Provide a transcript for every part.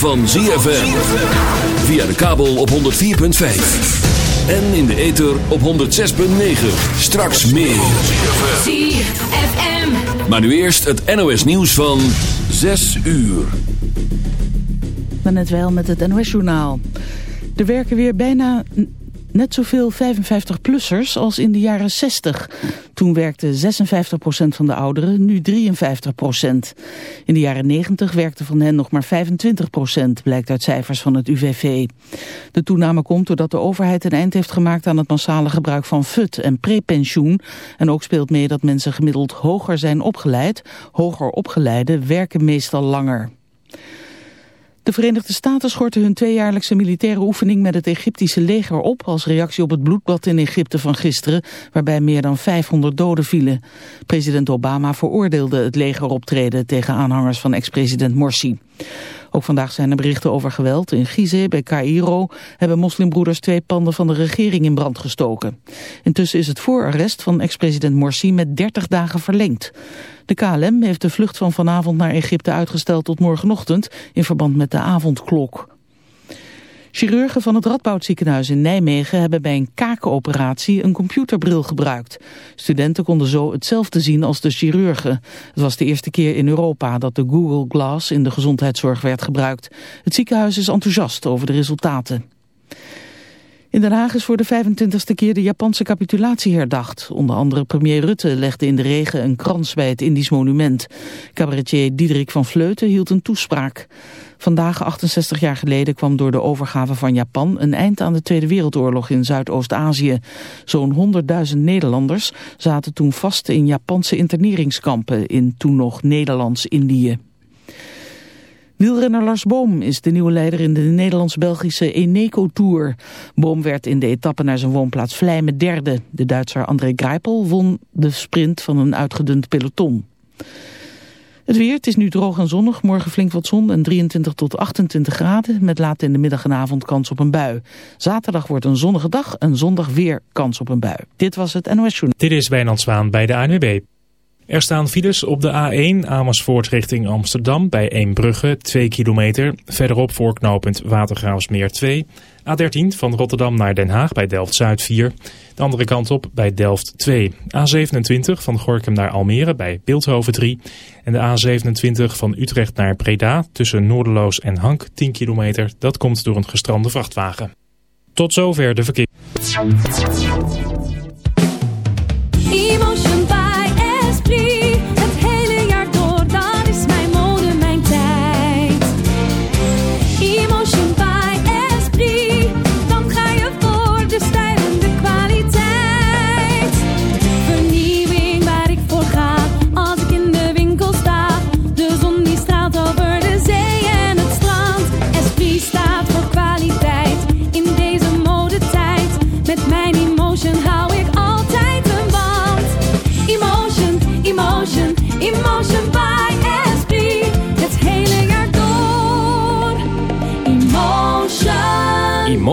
van ZFM. Via de kabel op 104.5. En in de ether op 106.9. Straks meer. ZFM. Maar nu eerst het NOS nieuws van 6 uur. Dan net wel met het NOS-journaal. Er werken weer bijna net zoveel 55-plussers als in de jaren 60. Toen werkte 56% van de ouderen, nu 53%. In de jaren 90 werkte van hen nog maar 25%, blijkt uit cijfers van het UWV. De toename komt doordat de overheid een eind heeft gemaakt aan het massale gebruik van FUT en prepensioen. En ook speelt mee dat mensen gemiddeld hoger zijn opgeleid. Hoger opgeleiden werken meestal langer. De Verenigde Staten schorten hun tweejaarlijkse militaire oefening met het Egyptische leger op als reactie op het bloedbad in Egypte van gisteren, waarbij meer dan 500 doden vielen. President Obama veroordeelde het legeroptreden tegen aanhangers van ex-president Morsi. Ook vandaag zijn er berichten over geweld. In Gizeh bij Cairo hebben moslimbroeders twee panden van de regering in brand gestoken. Intussen is het voorarrest van ex-president Morsi met 30 dagen verlengd. De KLM heeft de vlucht van vanavond naar Egypte uitgesteld tot morgenochtend in verband met de avondklok. Chirurgen van het Radboudziekenhuis in Nijmegen hebben bij een kakenoperatie een computerbril gebruikt. Studenten konden zo hetzelfde zien als de chirurgen. Het was de eerste keer in Europa dat de Google Glass in de gezondheidszorg werd gebruikt. Het ziekenhuis is enthousiast over de resultaten. In Den Haag is voor de 25e keer de Japanse capitulatie herdacht. Onder andere premier Rutte legde in de regen een krans bij het Indisch monument. Cabaretier Diederik van Vleuten hield een toespraak. Vandaag, 68 jaar geleden, kwam door de overgave van Japan een eind aan de Tweede Wereldoorlog in Zuidoost-Azië. Zo'n 100.000 Nederlanders zaten toen vast in Japanse interneringskampen in toen nog Nederlands-Indië. Wielrenner Lars Boom is de nieuwe leider in de Nederlands-Belgische Eneco Tour. Boom werd in de etappe naar zijn woonplaats Vlijmen derde. De Duitser André Greipel won de sprint van een uitgedund peloton. Het weer, het is nu droog en zonnig. Morgen flink wat zon en 23 tot 28 graden. Met later in de middag en avond kans op een bui. Zaterdag wordt een zonnige dag en zondag weer kans op een bui. Dit was het NOS Journal. Dit is Wijnand Zwaan bij de ANWB. Er staan files op de A1 Amersfoort richting Amsterdam bij Eembrugge 2 kilometer. Verderop voorknopend Watergraafsmeer 2. A13 van Rotterdam naar Den Haag bij Delft-Zuid 4. De andere kant op bij Delft 2. A27 van Gorkum naar Almere bij Beeldhoven 3. En de A27 van Utrecht naar Breda tussen Noorderloos en Hank 10 kilometer. Dat komt door een gestrande vrachtwagen. Tot zover de verkeer.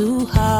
too hard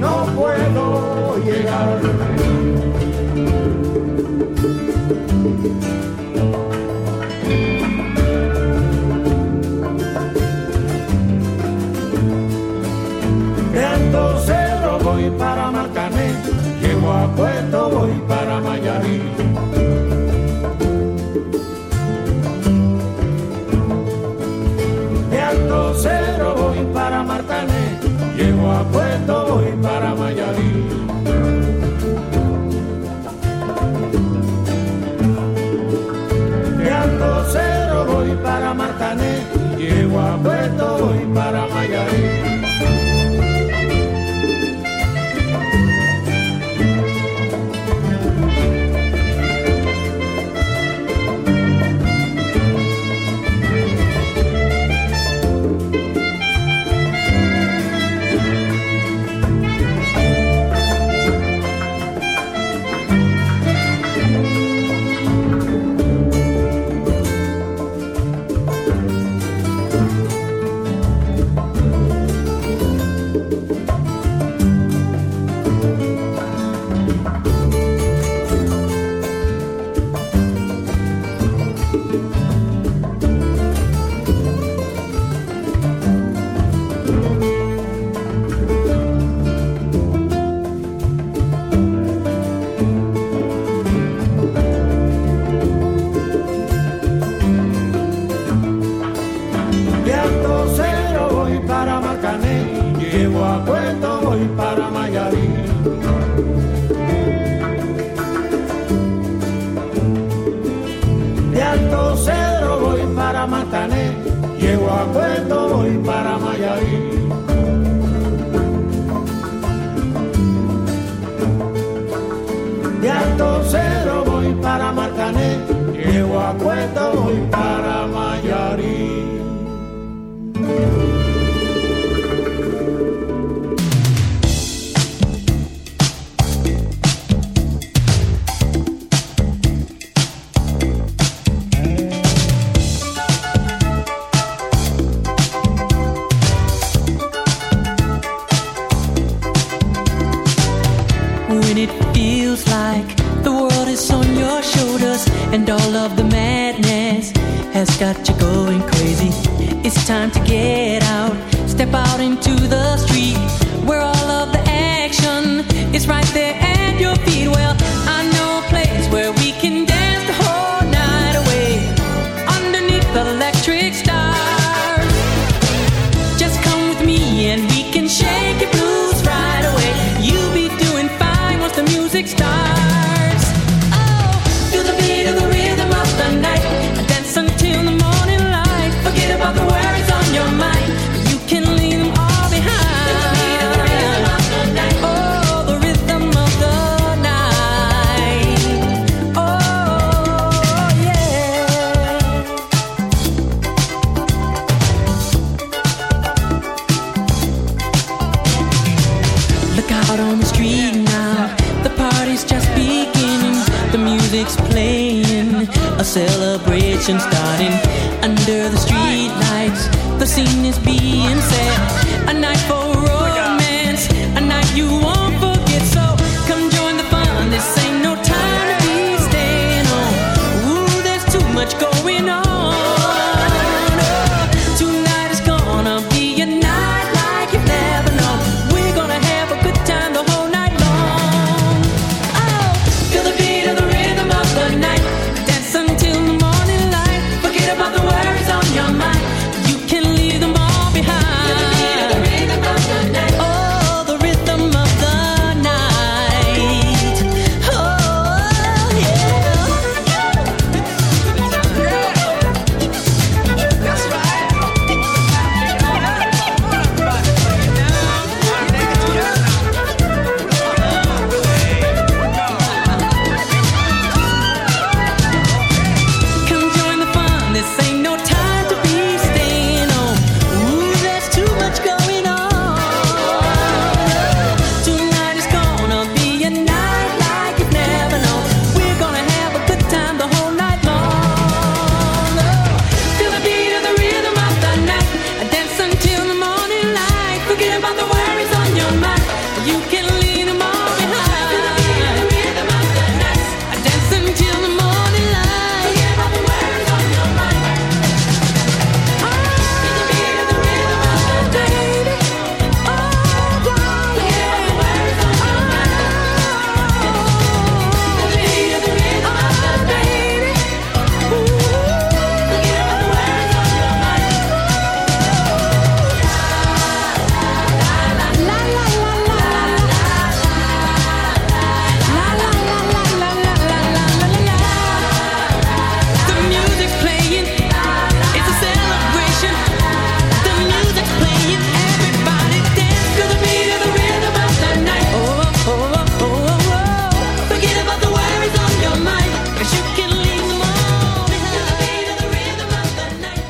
no puedo llegar. voy para Mayarín. para Matané, llego a Puerto, voy para Mayaví. De Alto Cero voy para Marcané, llego a Puerto, voy para Mayarí.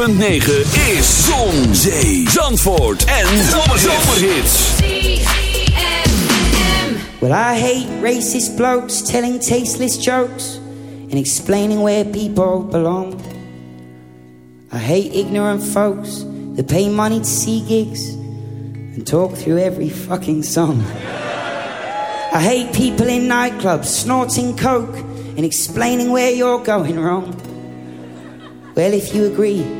106.9 is Zon, Zee, Zandvoort en Zomerhits. Well, I hate racist blokes telling tasteless jokes and explaining where people belong. I hate ignorant folks that pay money to see gigs and talk through every fucking song. I hate people in nightclubs snorting coke and explaining where you're going wrong. Well, if you agree,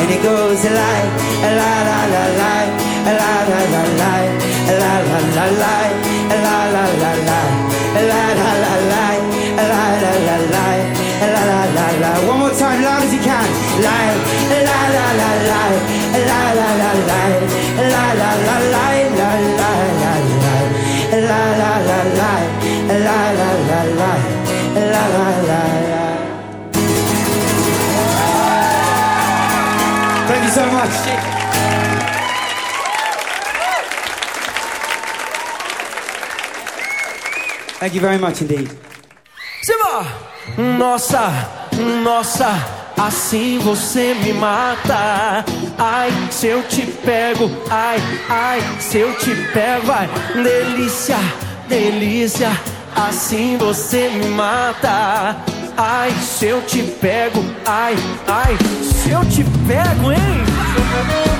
And it goes a lie, a la la la la, a la la la la, a la la la la, a la la la la, a la la la la, a la la la la, a la la la la. One more time, loud as you can. Lie, Thank you very much indeed. Simba! Nossa, nossa, assim você me mata. Ai, se eu te pego, ai, ai, se eu te pego, vai. Delícia, delícia, assim você me mata. Ai, se eu te pego, ai, ai, se eu te pego, hein?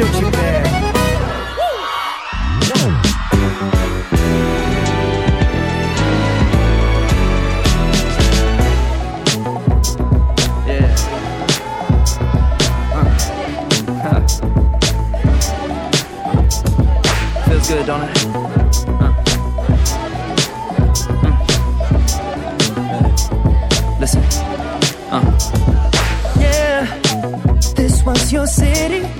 shoot you there. good, don't it? Uh. Mm. Listen. Uh. Yeah, this was your city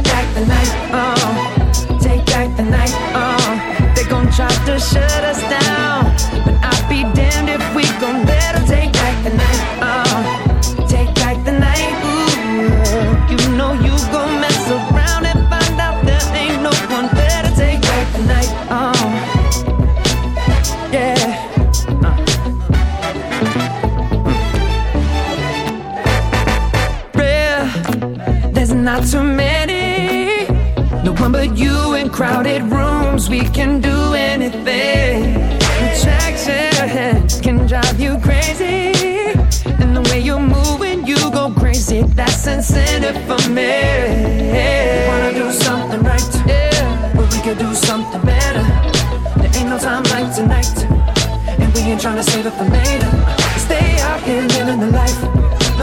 not too many. No one but you in crowded rooms. We can do anything. Attraction can drive you crazy. And the way you move when you go crazy, that's incentive for me. We Wanna do something right? Yeah. But we can do something better. There ain't no time like tonight. And we ain't trying to save it for later. Stay out here living the life.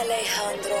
Alejandro.